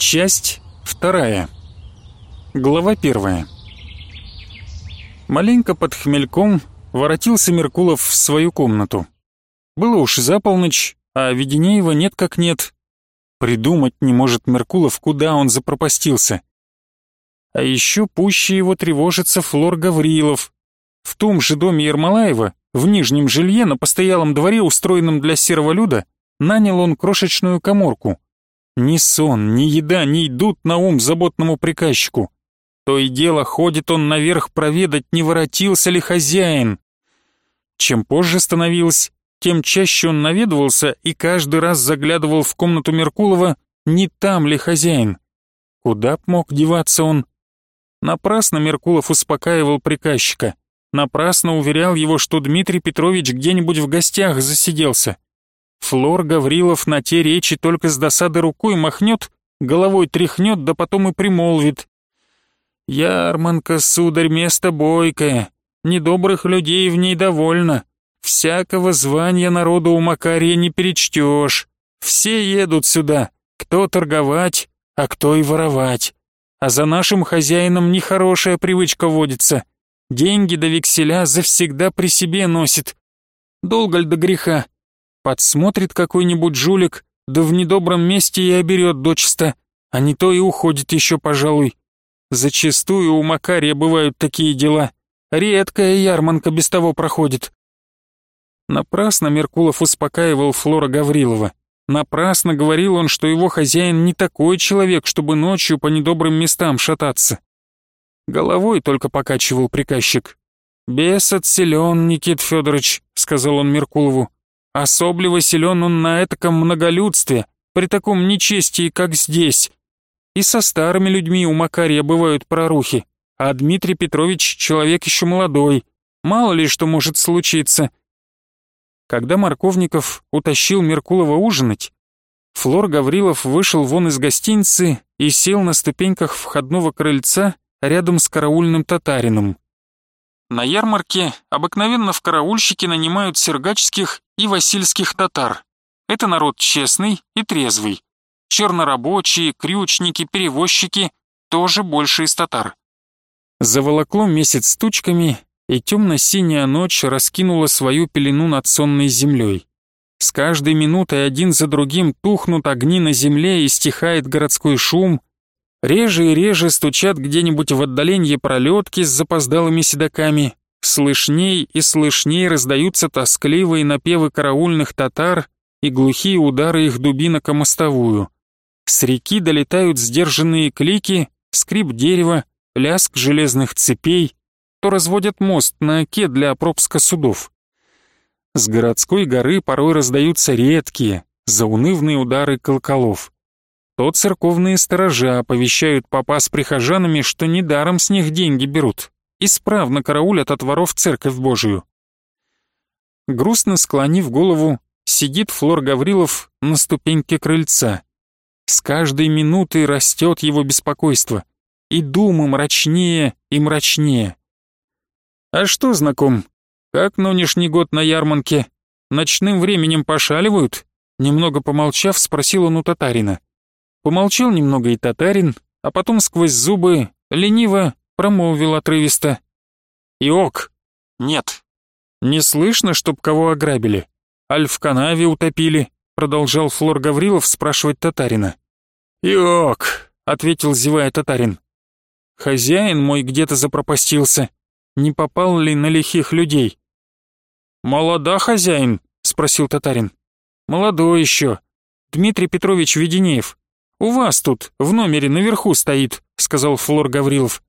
Часть вторая. Глава первая. Маленько под хмельком воротился Меркулов в свою комнату. Было уж за полночь, а Веденеева нет как нет. Придумать не может Меркулов, куда он запропастился. А еще пуще его тревожится Флор Гаврилов. В том же доме Ермолаева, в нижнем жилье на постоялом дворе, устроенном для серого люда, нанял он крошечную коморку. Ни сон, ни еда не идут на ум заботному приказчику. То и дело ходит он наверх проведать, не воротился ли хозяин. Чем позже становилось, тем чаще он наведывался и каждый раз заглядывал в комнату Меркулова, не там ли хозяин. Куда б мог деваться он? Напрасно Меркулов успокаивал приказчика. Напрасно уверял его, что Дмитрий Петрович где-нибудь в гостях засиделся. Флор Гаврилов на те речи только с досады рукой махнет, головой тряхнет, да потом и примолвит. «Ярманка, сударь, место бойкое, недобрых людей в ней довольно. Всякого звания народу у Макария не перечтешь. Все едут сюда, кто торговать, а кто и воровать. А за нашим хозяином нехорошая привычка водится. Деньги до векселя завсегда при себе носит. Долго ли до греха? Подсмотрит какой-нибудь жулик, да в недобром месте и оберет дочисто, а не то и уходит еще, пожалуй. Зачастую у Макария бывают такие дела. Редкая ярманка без того проходит. Напрасно Меркулов успокаивал Флора Гаврилова. Напрасно говорил он, что его хозяин не такой человек, чтобы ночью по недобрым местам шататься. Головой только покачивал приказчик. «Бесот силен, Никит Федорович», — сказал он Меркулову. «Особливо силен он на этаком многолюдстве, при таком нечестии, как здесь. И со старыми людьми у Макария бывают прорухи, а Дмитрий Петрович человек еще молодой, мало ли что может случиться». Когда Марковников утащил Меркулова ужинать, Флор Гаврилов вышел вон из гостиницы и сел на ступеньках входного крыльца рядом с караульным татарином. На ярмарке обыкновенно в караульщики нанимают сергачских и васильских татар. Это народ честный и трезвый. Чернорабочие, крючники, перевозчики тоже больше из татар. Заволокло месяц тучками, и темно-синяя ночь раскинула свою пелену над сонной землей. С каждой минутой один за другим тухнут огни на земле и стихает городской шум. Реже и реже стучат где-нибудь в отдалении пролетки с запоздалыми седаками. Слышней и слышней раздаются тоскливые напевы караульных татар и глухие удары их дубинок о мостовую. С реки долетают сдержанные клики, скрип дерева, лязг железных цепей — то разводят мост на оке для пропуска судов. С городской горы порой раздаются редкие, заунывные удары колоколов. То церковные сторожа оповещают папа с прихожанами, что недаром с них деньги берут, исправно караулят от воров церковь Божию. Грустно склонив голову, сидит Флор Гаврилов на ступеньке крыльца. С каждой минутой растет его беспокойство, и думы мрачнее и мрачнее. «А что, знаком, как нынешний год на ярмарке? Ночным временем пошаливают?» Немного помолчав, спросил он у татарина. Помолчал немного и татарин, а потом сквозь зубы лениво промолвил отрывисто. «Иок, нет. Не слышно, чтоб кого ограбили? Аль в канаве утопили?» Продолжал Флор Гаврилов спрашивать татарина. «Иок», — ответил зевая татарин. «Хозяин мой где-то запропастился не попал ли на лихих людей. «Молода хозяин?» — спросил татарин. «Молодой еще. Дмитрий Петрович Веденеев. У вас тут, в номере наверху стоит», — сказал Флор Гаврилов.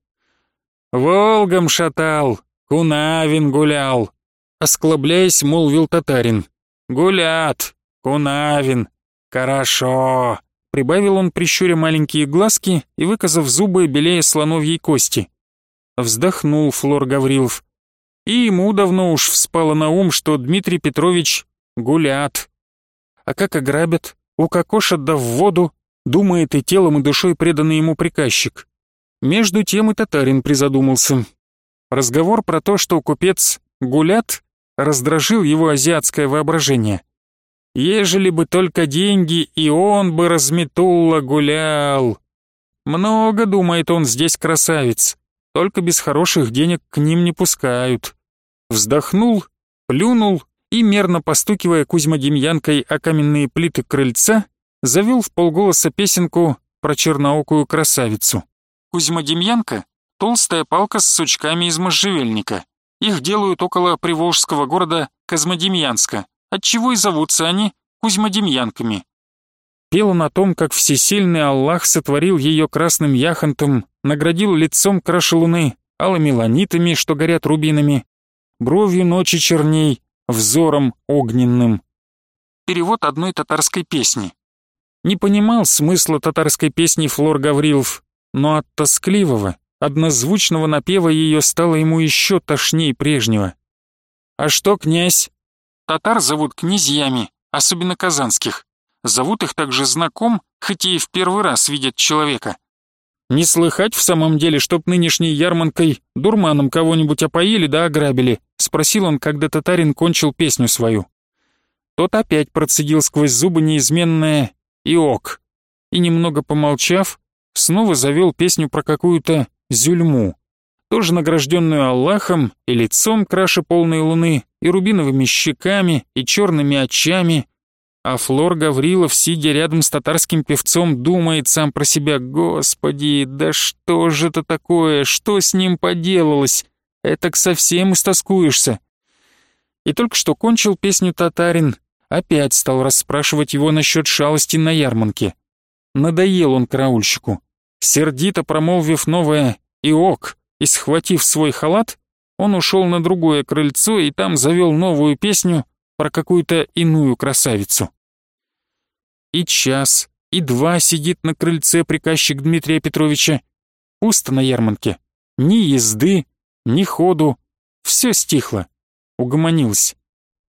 «Волгом шатал, Кунавин гулял», — осклабляясь, молвил татарин. «Гулят, Кунавин, хорошо», — прибавил он, прищуря маленькие глазки и выказав зубы белее слоновьей кости. Вздохнул Флор Гаврилов. И ему давно уж вспало на ум, что Дмитрий Петрович гулят. А как ограбят, укокошат да в воду, думает и телом, и душой преданный ему приказчик. Между тем и татарин призадумался. Разговор про то, что купец гулят, раздражил его азиатское воображение. Ежели бы только деньги, и он бы разметуло гулял. Много, думает он, здесь красавец. Только без хороших денег к ним не пускают. Вздохнул, плюнул и, мерно постукивая Кузьма-Демьянкой о каменные плиты крыльца, завел в полголоса песенку про черноокую красавицу. Кузьма-Демьянка — толстая палка с сучками из можжевельника. Их делают около приволжского города Козмодемьянска, отчего и зовутся они Кузьмодемьянками. Пела на том, как всесильный Аллах сотворил ее красным яхонтом, наградил лицом краше луны, алыми ланитами, что горят рубинами, бровью ночи черней, взором огненным. Перевод одной татарской песни. Не понимал смысла татарской песни Флор Гаврилов, но от тоскливого, однозвучного напева ее стало ему еще тошней прежнего. «А что, князь?» «Татар зовут князьями, особенно казанских. Зовут их также знаком, хоть и в первый раз видят человека. Не слыхать в самом деле, чтоб нынешней ярманкой дурманом кого-нибудь опоили да ограбили?» — спросил он, когда татарин кончил песню свою. Тот опять процедил сквозь зубы неизменное «и ок», и, немного помолчав, снова завел песню про какую-то Зюльму, тоже награжденную Аллахом и лицом краше полной луны, и рубиновыми щеками, и черными очами, а Флор Гаврилов, сидя рядом с татарским певцом, думает сам про себя, «Господи, да что же это такое? Что с ним поделалось? Этак совсем истоскуешься». И только что кончил песню татарин, опять стал расспрашивать его насчет шалости на ярмарке. Надоел он караульщику. Сердито промолвив новое и ок, и схватив свой халат, он ушел на другое крыльцо и там завел новую песню про какую-то иную красавицу. И час, и два сидит на крыльце приказчик Дмитрия Петровича. Пусто на ярмарке. Ни езды, ни ходу. Все стихло. Угомонилось.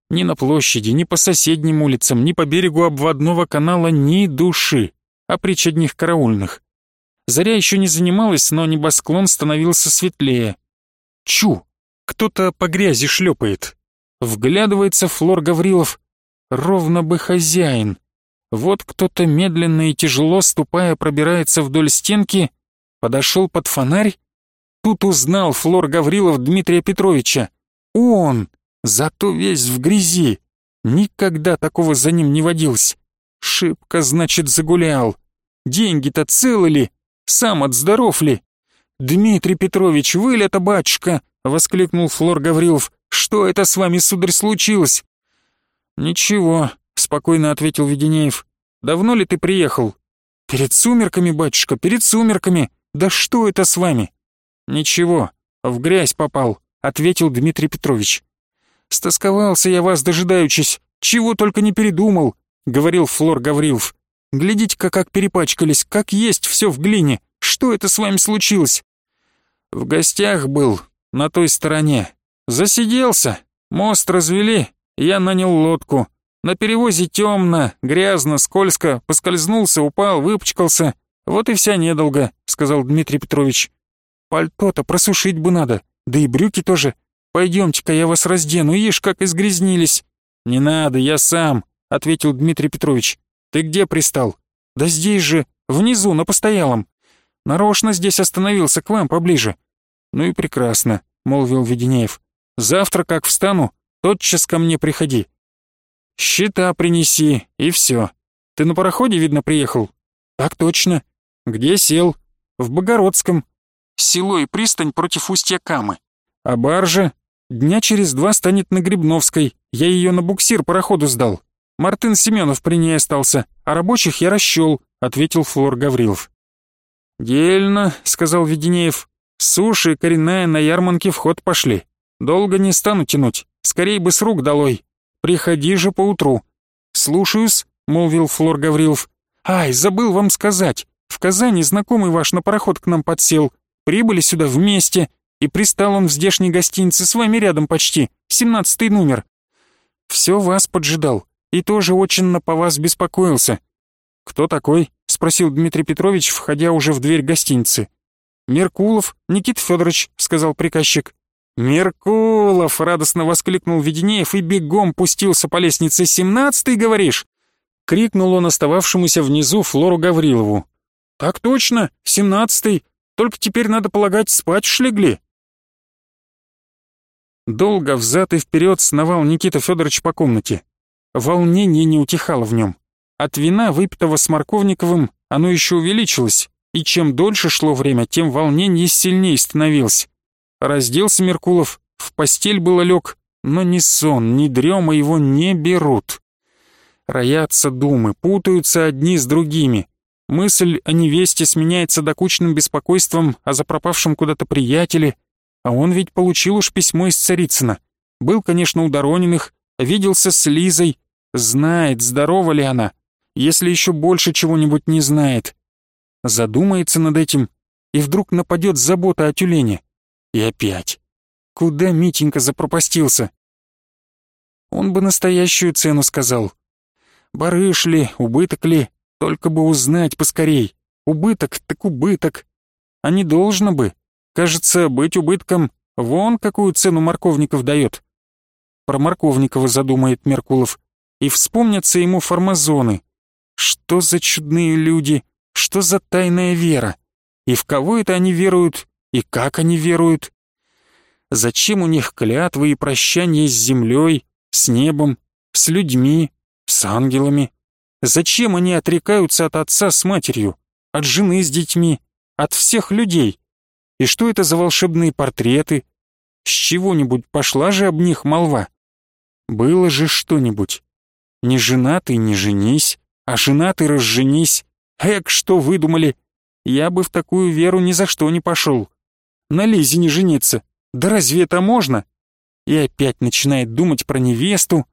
Ни на площади, ни по соседним улицам, ни по берегу обводного канала ни души, а притч караульных. Заря еще не занималась, но небосклон становился светлее. Чу! Кто-то по грязи шлепает. Вглядывается Флор Гаврилов. Ровно бы хозяин. Вот кто-то медленно и тяжело, ступая, пробирается вдоль стенки, подошел под фонарь. Тут узнал Флор Гаврилов Дмитрия Петровича. Он, зато весь в грязи. Никогда такого за ним не водилось. Шибко, значит, загулял. Деньги-то целы ли? Сам отздоров ли?» «Дмитрий Петрович, вы ли это, батюшка?» — воскликнул Флор Гаврилов. «Что это с вами, сударь, случилось?» «Ничего», — спокойно ответил Веденеев. «Давно ли ты приехал?» «Перед сумерками, батюшка, перед сумерками. Да что это с вами?» «Ничего, в грязь попал», — ответил Дмитрий Петрович. «Стосковался я вас, дожидаючись, чего только не передумал», — говорил Флор Гаврилов. Глядите-ка, как перепачкались, как есть все в глине. Что это с вами случилось?» «В гостях был, на той стороне. Засиделся, мост развели, я нанял лодку. На перевозе темно, грязно, скользко, поскользнулся, упал, выпачкался. Вот и вся недолго», — сказал Дмитрий Петрович. «Пальто-то просушить бы надо, да и брюки тоже. Пойдемте-ка, я вас раздену, ишь, как изгрязнились». «Не надо, я сам», — ответил Дмитрий Петрович. «Ты где пристал?» «Да здесь же, внизу, на постоялом. Нарочно здесь остановился, к вам поближе». «Ну и прекрасно», — молвил Веденеев. «Завтра, как встану, тотчас ко мне приходи. Счета принеси, и все. Ты на пароходе, видно, приехал?» «Так точно. Где сел?» «В Богородском. Село и пристань против устья Камы. А баржа? Дня через два станет на Грибновской. Я ее на буксир пароходу сдал. Мартын Семенов при ней остался, а рабочих я расчел», — ответил Флор Гаврилов. «Дельно», — сказал Веденеев. «Суши коренная на ярмарке в ход пошли. Долго не стану тянуть, скорей бы с рук долой. Приходи же поутру». «Слушаюсь», — молвил Флор Гаврилов. «Ай, забыл вам сказать. В Казани знакомый ваш на пароход к нам подсел. Прибыли сюда вместе, и пристал он в здешней гостинице с вами рядом почти, семнадцатый номер. Все вас поджидал и тоже очень по вас беспокоился». «Кто такой?» — спросил Дмитрий Петрович, входя уже в дверь гостиницы. «Меркулов, Никит Федорович», — сказал приказчик. «Меркулов!» — радостно воскликнул Веденеев и бегом пустился по лестнице. «Семнадцатый, говоришь?» — крикнул он остававшемуся внизу Флору Гаврилову. «Так точно, семнадцатый. Только теперь, надо полагать, спать шлегли». Долго взад и вперед сновал Никита Федорович по комнате. Волнение не утихало в нем. От вина, выпитого с Марковниковым, оно еще увеличилось, и чем дольше шло время, тем волнение сильнее становилось. Разделся Меркулов, в постель было лег, но ни сон, ни дрема его не берут. Роятся думы, путаются одни с другими. Мысль о невесте сменяется докучным беспокойством о запропавшем куда-то приятеле, а он ведь получил уж письмо из Царицына. Был, конечно, у Дорониных, виделся с Лизой, знает, здорова ли она, если еще больше чего-нибудь не знает. Задумается над этим, и вдруг нападет забота о тюлене. И опять. Куда Митенька запропастился? Он бы настоящую цену сказал. Барыш ли, убыток ли, только бы узнать поскорей. Убыток так убыток. А не должно бы. Кажется, быть убытком вон какую цену Марковников дает. Про Марковникова задумает Меркулов. И вспомнятся ему формазоны. Что за чудные люди, что за тайная вера. И в кого это они веруют, и как они веруют? Зачем у них клятвы и прощания с землей, с небом, с людьми, с ангелами? Зачем они отрекаются от отца с матерью, от жены с детьми, от всех людей? И что это за волшебные портреты? С чего-нибудь пошла же об них молва? Было же что-нибудь. Не женатый не женись, а женатый разженись. Эк, что выдумали? Я бы в такую веру ни за что не пошел на Лизе не жениться. Да разве это можно? И опять начинает думать про невесту,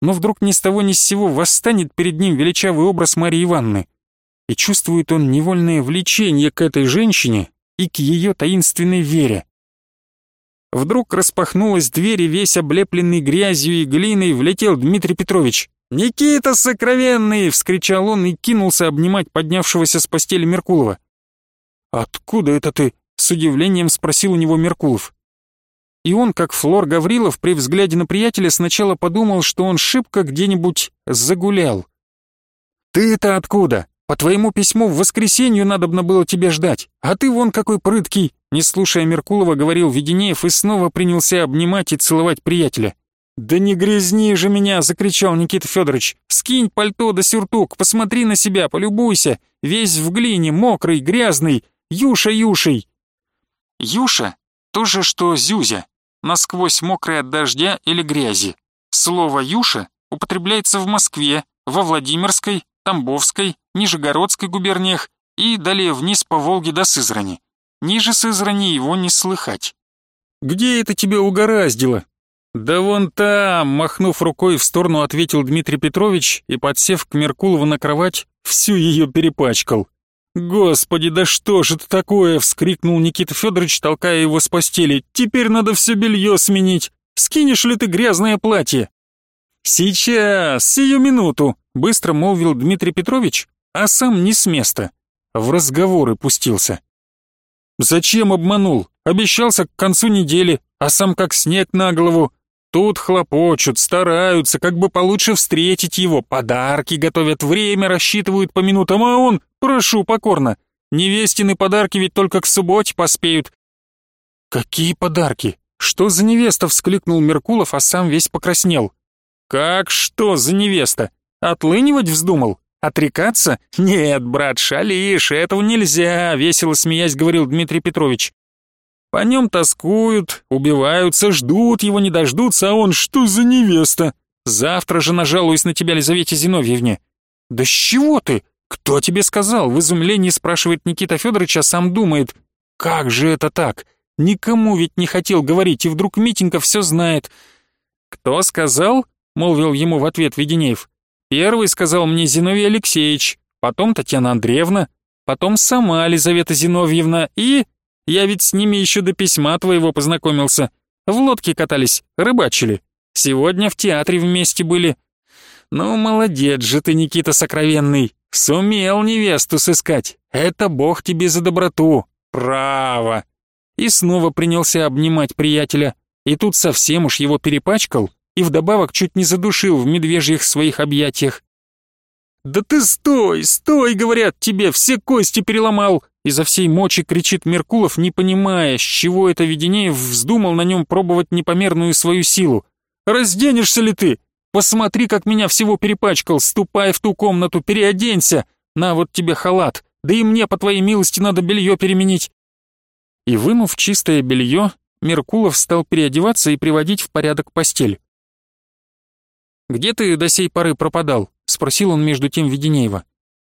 но вдруг ни с того ни с сего восстанет перед ним величавый образ Марии Ивановны. И чувствует он невольное влечение к этой женщине и к ее таинственной вере. Вдруг распахнулась дверь, и весь облепленный грязью и глиной влетел Дмитрий Петрович. «Никита сокровенный!» — вскричал он и кинулся обнимать поднявшегося с постели Меркулова. «Откуда это ты?» С удивлением спросил у него Меркулов. И он, как Флор Гаврилов, при взгляде на приятеля сначала подумал, что он шибко где-нибудь загулял. «Ты-то откуда? По твоему письму в воскресенье надобно было тебе ждать, а ты вон какой прыткий!» Не слушая Меркулова, говорил Веденеев и снова принялся обнимать и целовать приятеля. «Да не грязни же меня!» — закричал Никита Федорович. «Скинь пальто да сюртук, посмотри на себя, полюбуйся! Весь в глине, мокрый, грязный! Юша юшей!» Юша — то же, что зюзя, насквозь мокрая от дождя или грязи. Слово «юша» употребляется в Москве, во Владимирской, Тамбовской, Нижегородской губерниях и далее вниз по Волге до Сызрани. Ниже Сызрани его не слыхать. «Где это тебя угораздило?» «Да вон там!» — махнув рукой в сторону, ответил Дмитрий Петрович и, подсев к Меркулову на кровать, всю ее перепачкал. «Господи, да что же это такое?» — вскрикнул Никита Федорович, толкая его с постели. «Теперь надо все белье сменить. Скинешь ли ты грязное платье?» «Сейчас, сию минуту», — быстро молвил Дмитрий Петрович, а сам не с места. В разговоры пустился. «Зачем обманул? Обещался к концу недели, а сам как снег на голову. Тут хлопочут, стараются, как бы получше встретить его, подарки готовят, время рассчитывают по минутам, а он, прошу покорно, невестины подарки ведь только к субботе поспеют. Какие подарки? Что за невеста? вскликнул Меркулов, а сам весь покраснел. Как что за невеста? Отлынивать вздумал? Отрекаться? Нет, брат, шалишь, этого нельзя, весело смеясь говорил Дмитрий Петрович. По нем тоскуют, убиваются, ждут его, не дождутся, а он что за невеста? Завтра же нажалуюсь на тебя, Лизавете Зиновьевне. Да с чего ты? Кто тебе сказал? В изумлении спрашивает Никита Федорович, а сам думает. Как же это так? Никому ведь не хотел говорить, и вдруг Митенька все знает. Кто сказал? Молвил ему в ответ Веденеев. Первый сказал мне Зиновий Алексеевич, потом Татьяна Андреевна, потом сама Лизавета Зиновьевна и... Я ведь с ними еще до письма твоего познакомился. В лодке катались, рыбачили. Сегодня в театре вместе были. Ну, молодец же ты, Никита Сокровенный. Сумел невесту сыскать. Это бог тебе за доброту. Право. и снова принялся обнимать приятеля, и тут совсем уж его перепачкал и вдобавок чуть не задушил в медвежьих своих объятиях. «Да ты стой, стой!» — говорят тебе, все кости переломал! Изо всей мочи кричит Меркулов, не понимая, с чего это Веденеев вздумал на нем пробовать непомерную свою силу. «Разденешься ли ты? Посмотри, как меня всего перепачкал, ступай в ту комнату, переоденься! На вот тебе халат, да и мне, по твоей милости, надо белье переменить!» И вынув чистое белье, Меркулов стал переодеваться и приводить в порядок постель. «Где ты до сей поры пропадал?» — спросил он между тем Веденеева.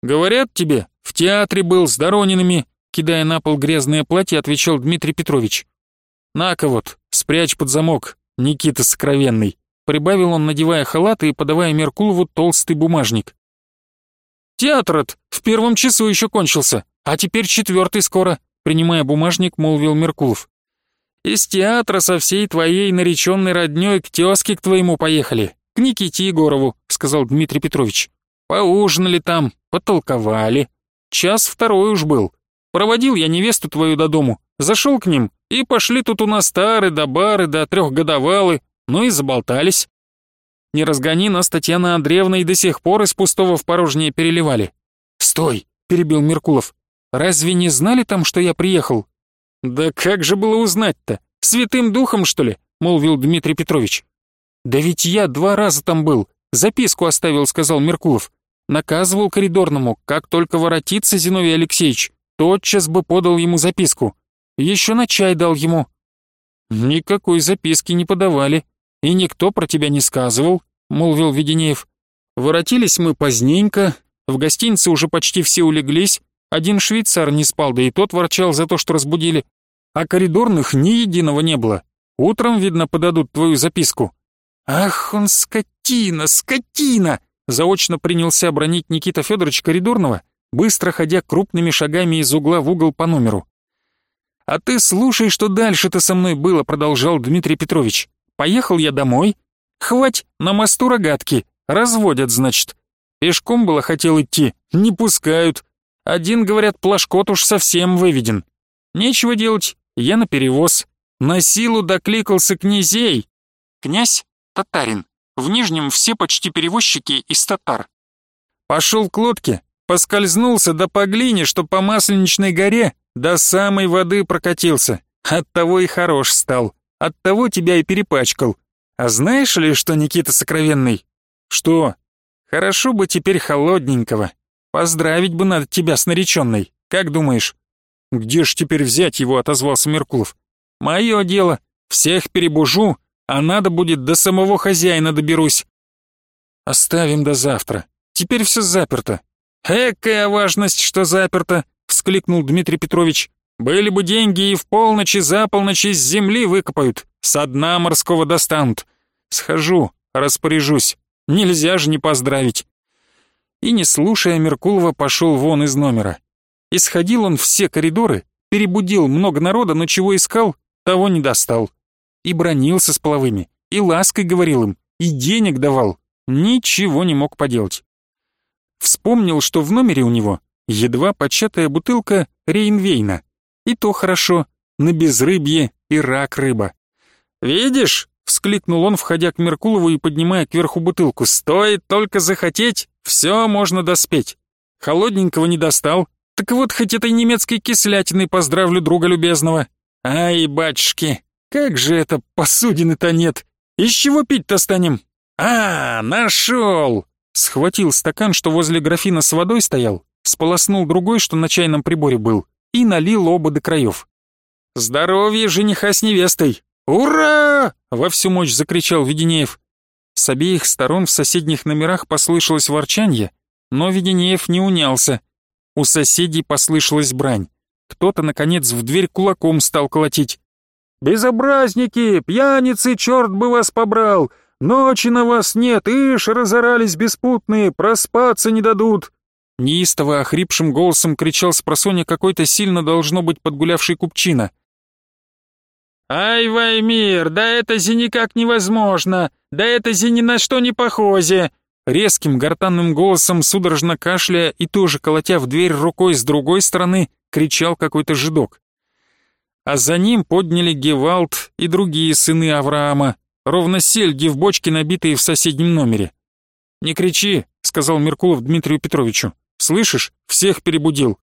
«Говорят тебе, в театре был с Доронинами», — кидая на пол грязное платье, отвечал Дмитрий Петрович. «На-ка вот, спрячь под замок, Никита сокровенный», — прибавил он, надевая халат и подавая Меркулову толстый бумажник. театр в первом часу еще кончился, а теперь четвертый скоро», — принимая бумажник, молвил Меркулов. «Из театра со всей твоей нареченной роднёй к тёзке к твоему поехали, к Никите Егорову», — сказал Дмитрий Петрович. «Поужинали там, потолковали. Час второй уж был. Проводил я невесту твою до дому, зашел к ним, и пошли тут у нас старые да бары да трехгодовалы, ну и заболтались. Не разгони нас, Татьяна Андреевна, и до сих пор из пустого в порожнее переливали. «Стой!» — перебил Меркулов. «Разве не знали там, что я приехал?» «Да как же было узнать-то? Святым духом, что ли?» — молвил Дмитрий Петрович. «Да ведь я два раза там был, записку оставил», — сказал Меркулов. «Наказывал коридорному, как только воротится Зиновий Алексеевич, тотчас бы подал ему записку. Еще на чай дал ему». «Никакой записки не подавали, и никто про тебя не сказывал», — молвил Веденеев. «Воротились мы поздненько, в гостинице уже почти все улеглись, один швейцар не спал, да и тот ворчал за то, что разбудили, а коридорных ни единого не было. Утром, видно, подадут твою записку». «Ах он скотина, скотина!» Заочно принялся бронить Никита Федорович Коридорного, быстро ходя крупными шагами из угла в угол по номеру. «А ты слушай, что дальше-то со мной было», — продолжал Дмитрий Петрович. «Поехал я домой. Хвать, на мосту рогатки. Разводят, значит. Пешком было хотел идти, не пускают. Один, говорят, плашкот уж совсем выведен. Нечего делать, я на перевоз. На силу докликался князей. Князь татарин. В Нижнем все почти перевозчики из татар. Пошел к лодке, поскользнулся да по глине, что по Масленичной горе до самой воды прокатился. Оттого и хорош стал. Оттого тебя и перепачкал. А знаешь ли, что Никита Сокровенный? Что? Хорошо бы теперь холодненького. Поздравить бы надо тебя с нареченной. Как думаешь? Где ж теперь взять его, отозвался Меркулов. Мое дело. Всех перебужу, а надо будет до самого хозяина доберусь. Оставим до завтра. Теперь все заперто. Экая важность, что заперто, вскликнул Дмитрий Петрович. Были бы деньги и в полночь и за полночь из земли выкопают, со дна морского достанут. Схожу, распоряжусь. Нельзя же не поздравить. И не слушая Меркулова, пошел вон из номера. Исходил он все коридоры, перебудил много народа, но чего искал, того не достал и бронился с половыми, и лаской говорил им, и денег давал. Ничего не мог поделать. Вспомнил, что в номере у него едва початая бутылка Рейнвейна. И то хорошо, на безрыбье и рак рыба. «Видишь?» — вскликнул он, входя к Меркулову и поднимая кверху бутылку. «Стоит только захотеть, все можно доспеть. Холодненького не достал, так вот хоть этой немецкой кислятиной поздравлю друга любезного. Ай, батюшки, как же это посудины-то нет? Из чего пить-то станем? А, нашел! Схватил стакан, что возле графина с водой стоял, сполоснул другой, что на чайном приборе был, и налил оба до краев. «Здоровье жениха с невестой! Ура!» — во всю мощь закричал Веденеев. С обеих сторон в соседних номерах послышалось ворчанье, но Веденеев не унялся. У соседей послышалась брань. Кто-то, наконец, в дверь кулаком стал колотить. «Безобразники, пьяницы, черт бы вас побрал! Ночи на вас нет, ишь, разорались беспутные, проспаться не дадут!» Неистово охрипшим голосом кричал с какой-то сильно должно быть подгулявший купчина. «Ай, Ваймир, да это зи никак невозможно! Да это зи ни на что не похоже!» Резким гортанным голосом, судорожно кашляя и тоже колотя в дверь рукой с другой стороны, кричал какой-то жидок. А за ним подняли Гевалд и другие сыны Авраама, ровно сельги в бочке, набитые в соседнем номере. «Не кричи», — сказал Меркулов Дмитрию Петровичу. «Слышишь, всех перебудил».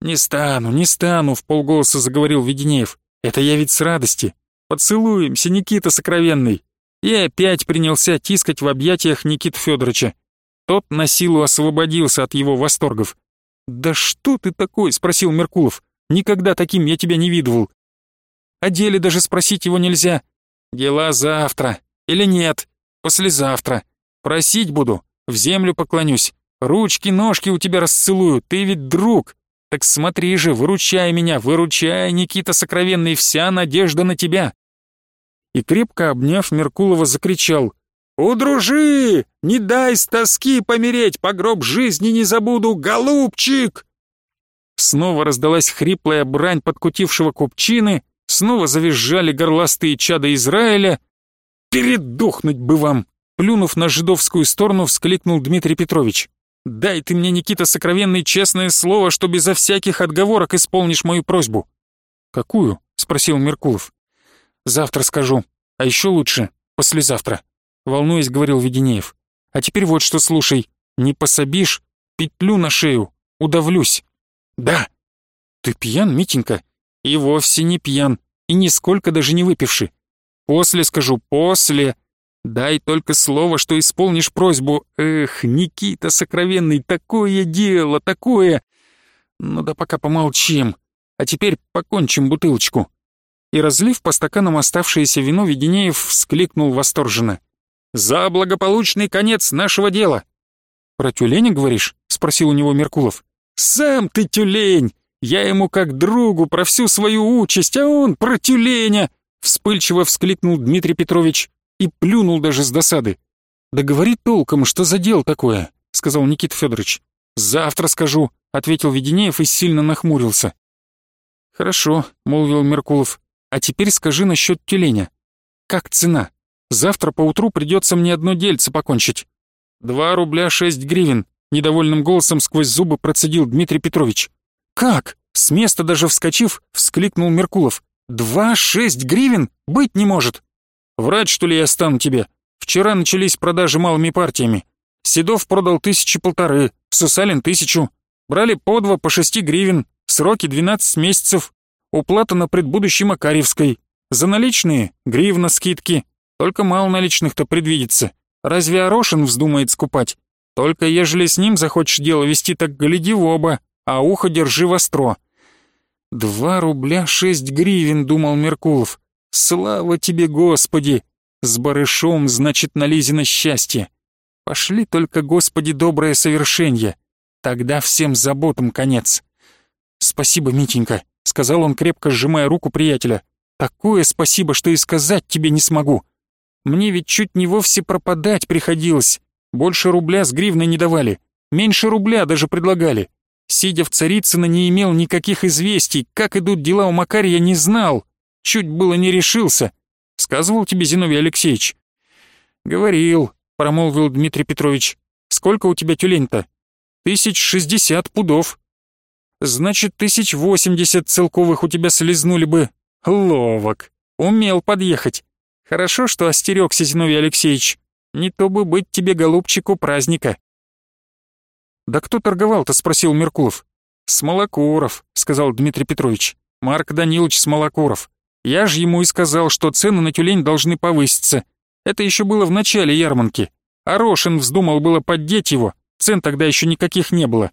«Не стану, не стану», — в полголоса заговорил Веденеев. «Это я ведь с радости. Поцелуемся, Никита сокровенный». И опять принялся тискать в объятиях Никита Федоровича. Тот на силу освободился от его восторгов. «Да что ты такой?» — спросил Меркулов. «Никогда таким я тебя не видывал». О деле даже спросить его нельзя. «Дела завтра. Или нет? Послезавтра. Просить буду. В землю поклонюсь. Ручки, ножки у тебя расцелую. Ты ведь друг. Так смотри же, выручай меня, выручай, Никита Сокровенный, вся надежда на тебя». И крепко обняв, Меркулова закричал. «Удружи! Не дай с тоски помереть, по гроб жизни не забуду, голубчик!» Снова раздалась хриплая брань подкутившего купчины, снова завизжали горластые чада Израиля. «Передохнуть бы вам!» Плюнув на жидовскую сторону, вскликнул Дмитрий Петрович. «Дай ты мне, Никита, сокровенное честное слово, что безо всяких отговорок исполнишь мою просьбу». «Какую?» — спросил Меркулов. «Завтра скажу, а еще лучше послезавтра» волнуясь, говорил Веденеев. А теперь вот что слушай. Не пособишь, петлю на шею, удавлюсь. Да. Ты пьян, Митенька? И вовсе не пьян, и нисколько даже не выпивший. После скажу, после. Дай только слово, что исполнишь просьбу. Эх, Никита сокровенный, такое дело, такое. Ну да пока помолчим. А теперь покончим бутылочку. И разлив по стаканам оставшееся вино, Веденеев вскликнул восторженно. За благополучный конец нашего дела!» «Про тюленя говоришь?» — спросил у него Меркулов. «Сам ты тюлень! Я ему как другу про всю свою участь, а он про тюленя!» Вспыльчиво вскликнул Дмитрий Петрович и плюнул даже с досады. «Да говори толком, что за дело такое?» — сказал Никита Федорович. «Завтра скажу», — ответил Веденеев и сильно нахмурился. «Хорошо», — молвил Меркулов. «А теперь скажи насчет тюленя. Как цена?» Завтра поутру придется мне одно дельце покончить. Два рубля шесть гривен, недовольным голосом сквозь зубы процедил Дмитрий Петрович. Как? С места даже вскочив, вскликнул Меркулов. Два шесть гривен? Быть не может. Врать, что ли, я стану тебе? Вчера начались продажи малыми партиями. Седов продал тысячи полторы, Сусалин тысячу. Брали по два по шести гривен, сроки двенадцать месяцев. Уплата на предбудущей Макаревской. За наличные — гривна скидки. Только мало наличных-то предвидится. Разве Орошин вздумает скупать? Только ежели с ним захочешь дело вести, так гляди в оба, а ухо держи востро». «Два рубля шесть гривен», — думал Меркулов. «Слава тебе, Господи! С барышом, значит, на Лизино счастье. Пошли только, Господи, доброе совершенье. Тогда всем заботам конец». «Спасибо, Митенька», — сказал он, крепко сжимая руку приятеля. «Такое спасибо, что и сказать тебе не смогу. Мне ведь чуть не вовсе пропадать приходилось. Больше рубля с гривной не давали. Меньше рубля даже предлагали. Сидя в Царицыно, не имел никаких известий. Как идут дела у Макария, не знал. Чуть было не решился. Сказывал тебе Зиновий Алексеевич? Говорил, промолвил Дмитрий Петрович. Сколько у тебя тюлень-то? Тысяч шестьдесят пудов. Значит, тысяч восемьдесят целковых у тебя слезнули бы. Ловок. Умел подъехать. Хорошо, что остерегся Зиновий Алексеевич. Не то бы быть тебе, голубчику, праздника. «Да кто торговал-то?» — спросил Меркулов. «Смолокуров», — сказал Дмитрий Петрович. «Марк Данилович Смолокуров. Я же ему и сказал, что цены на тюлень должны повыситься. Это еще было в начале ярмарки. Арошин вздумал было поддеть его, цен тогда еще никаких не было.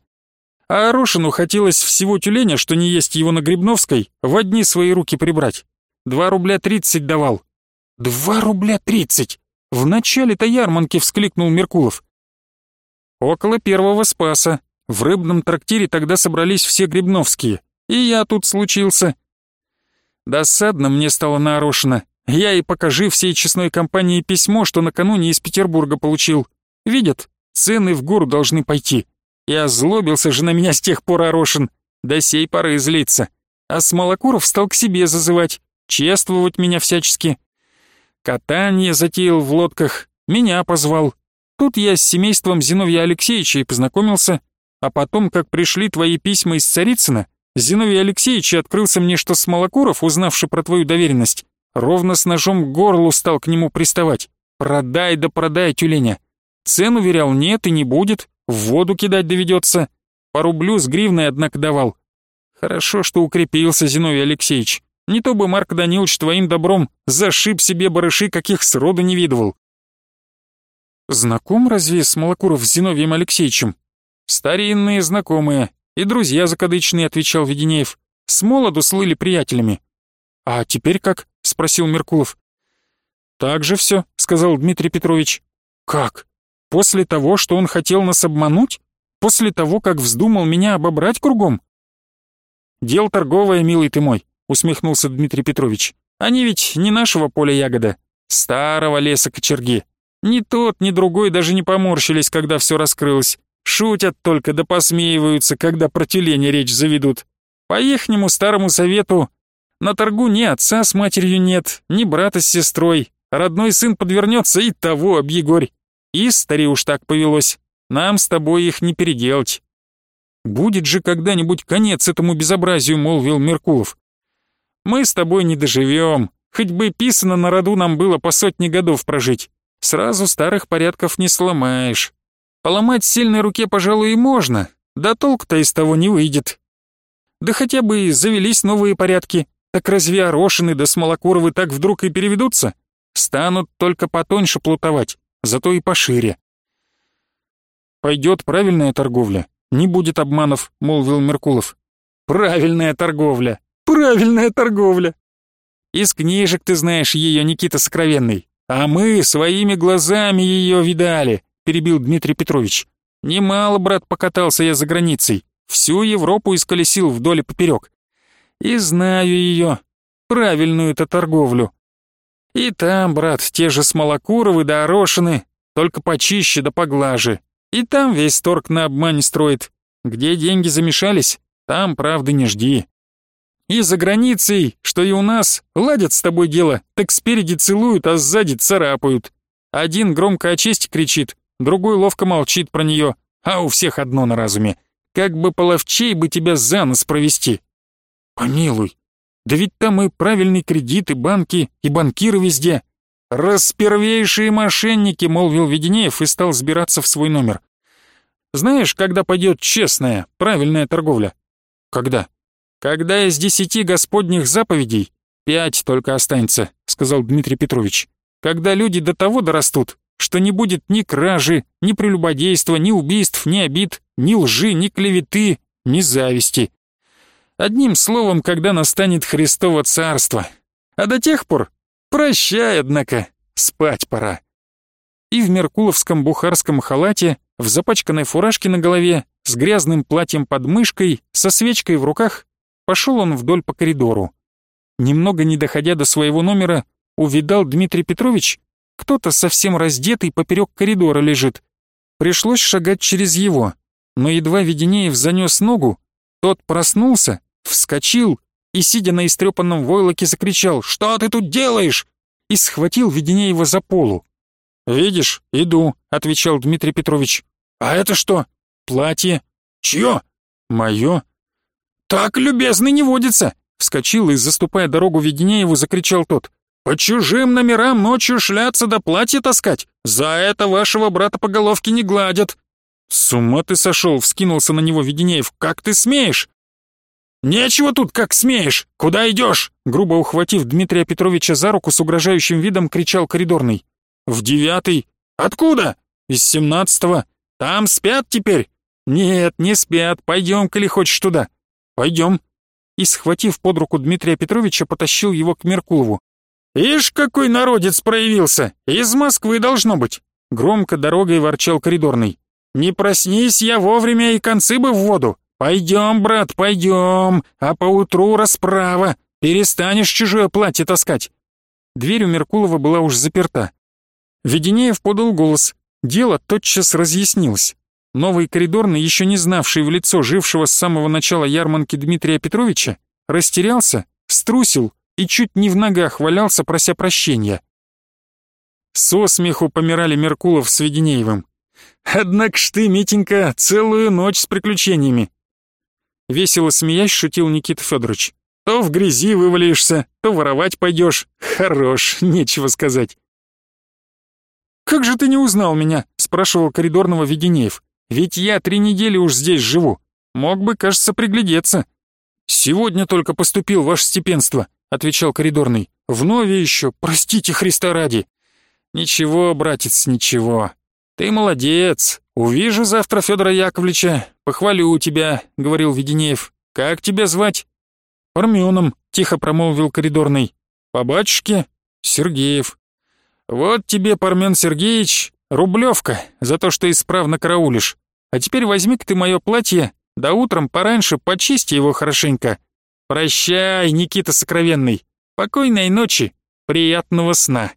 А Арошину хотелось всего тюленя, что не есть его на Грибновской, в одни свои руки прибрать. Два рубля тридцать давал, «Два рубля тридцать! В начале-то ярманки!» — вскликнул Меркулов. «Около первого спаса. В рыбном трактире тогда собрались все грибновские. И я тут случился. Досадно мне стало на Орошина. Я и покажи всей честной компании письмо, что накануне из Петербурга получил. Видят, цены в гору должны пойти. И озлобился же на меня с тех пор Орошин. До сей поры злиться. А Смолокуров стал к себе зазывать, чествовать меня всячески. Катание затеял в лодках, меня позвал. Тут я с семейством Зиновья Алексеевича и познакомился, а потом, как пришли твои письма из Царицына, Зиновий Алексеевич открылся мне, что Смолокуров, узнавший про твою доверенность, ровно с ножом к горлу стал к нему приставать. «Продай да продай, тюленя». Цену верял нет и не будет, в воду кидать доведется. По рублю с гривной, однако, давал. Хорошо, что укрепился Зиновий Алексеевич. Не то бы Марк Данилович твоим добром зашиб себе барыши, каких сроду не видывал. Знаком разве с Малокуров с Зиновием Алексеевичем? Старинные знакомые и друзья закадычные, отвечал Веденеев. С молоду слыли приятелями. А теперь как? спросил Меркулов. Так же все, сказал Дмитрий Петрович. Как? После того, что он хотел нас обмануть? После того, как вздумал меня обобрать кругом? Дел торговое, милый ты мой, усмехнулся Дмитрий Петрович. Они ведь не нашего поля ягода, старого леса кочерги. Ни тот, ни другой даже не поморщились, когда все раскрылось. Шутят только да посмеиваются, когда про тюленя речь заведут. По ихнему старому совету на торгу ни отца с матерью нет, ни брата с сестрой. Родной сын подвернется и того объегорь. И стари уж так повелось. Нам с тобой их не переделать. Будет же когда-нибудь конец этому безобразию, молвил Меркулов. Мы с тобой не доживем. Хоть бы писано на роду нам было по сотне годов прожить. Сразу старых порядков не сломаешь. Поломать сильной руке, пожалуй, и можно, да толк-то из того не выйдет. Да хотя бы завелись новые порядки, так разве Орошины да Смолокуровы так вдруг и переведутся? Станут только потоньше плутовать, зато и пошире. «Пойдет правильная торговля, не будет обманов», — молвил Меркулов. «Правильная торговля! Правильная торговля!» «Из книжек ты знаешь ее, Никита Сокровенный. «А мы своими глазами ее видали», — перебил Дмитрий Петрович. «Немало, брат, покатался я за границей. Всю Европу исколесил вдоль и поперек. И знаю ее, правильную-то торговлю. И там, брат, те же Смолокуровы да Орошины, только почище да поглаже. И там весь торг на обмане строит. Где деньги замешались, там правды не жди. И за границей, что и у нас, ладят с тобой дело, так спереди целуют, а сзади царапают. Один громко о чести кричит, другой ловко молчит про нее, а у всех одно на разуме. Как бы половчей бы тебя за нос провести. Помилуй, да ведь там и правильный кредит, и банки, и банкиры везде. Распервейшие мошенники, молвил Веденеев и стал сбираться в свой номер. Знаешь, когда пойдет честная, правильная торговля? Когда? «Когда из десяти господних заповедей пять только останется», — сказал Дмитрий Петрович. «Когда люди до того дорастут, что не будет ни кражи, ни прелюбодейства, ни убийств, ни обид, ни лжи, ни клеветы, ни зависти. Одним словом, когда настанет Христово царство. А до тех пор прощай, однако, спать пора». И в меркуловском бухарском халате, в запачканной фуражке на голове, с грязным платьем под мышкой, со свечкой в руках, Пошел он вдоль по коридору. Немного не доходя до своего номера, увидал Дмитрий Петрович, кто-то совсем раздетый поперек коридора лежит. Пришлось шагать через его, но едва Веденеев занес ногу, тот проснулся, вскочил и, сидя на истрепанном войлоке, закричал «Что ты тут делаешь?» и схватил Веденеева за полу. «Видишь, иду», — отвечал Дмитрий Петрович. «А это что?» «Платье». «Чье?» «Мое». «Так, любезный, не водится!» Вскочил и, заступая дорогу Веденееву, закричал тот. «По чужим номерам ночью шляться да платье таскать! За это вашего брата по головке не гладят!» «С ума ты сошел!» — вскинулся на него Веденеев. «Как ты смеешь?» «Нечего тут, как смеешь! Куда идешь?» Грубо ухватив Дмитрия Петровича за руку с угрожающим видом, кричал коридорный. «В девятый. Откуда?» «Из семнадцатого. Там спят теперь?» «Нет, не спят. Пойдем, коли хочешь туда. Пойдем. И, схватив под руку Дмитрия Петровича, потащил его к Меркулову. «Ишь, какой народец проявился! Из Москвы должно быть!» Громко дорогой ворчал коридорный. «Не проснись я вовремя и концы бы в воду! Пойдем, брат, пойдем, а поутру расправа! Перестанешь чужое платье таскать!» Дверь у Меркулова была уж заперта. Веденеев подал голос. Дело тотчас разъяснилось. Новый коридорный, еще не знавший в лицо жившего с самого начала ярмарки Дмитрия Петровича, растерялся, струсил и чуть не в ногах валялся, прося прощения. Со смеху помирали Меркулов с Веденеевым. «Однако ж ты, Митенька, целую ночь с приключениями». Весело смеясь, шутил Никита Федорович. То в грязи вывалишься, то воровать пойдешь. Хорош, нечего сказать. «Как же ты не узнал меня?» — спрашивал коридорного Веденеев. «Ведь я три недели уж здесь живу. Мог бы, кажется, приглядеться». «Сегодня только поступил, ваше степенство», — отвечал коридорный. «Вновь еще, простите Христа ради». «Ничего, братец, ничего. Ты молодец. Увижу завтра Федора Яковлевича, похвалю тебя», — говорил Веденеев. «Как тебя звать?» «Парменом», — тихо промолвил коридорный. «По батюшке?» «Сергеев». «Вот тебе, Пармен Сергеевич, рублевка за то, что исправно караулишь. А теперь возьми-ка ты мое платье, да утром пораньше почисти его хорошенько. Прощай, Никита Сокровенный. Покойной ночи, приятного сна».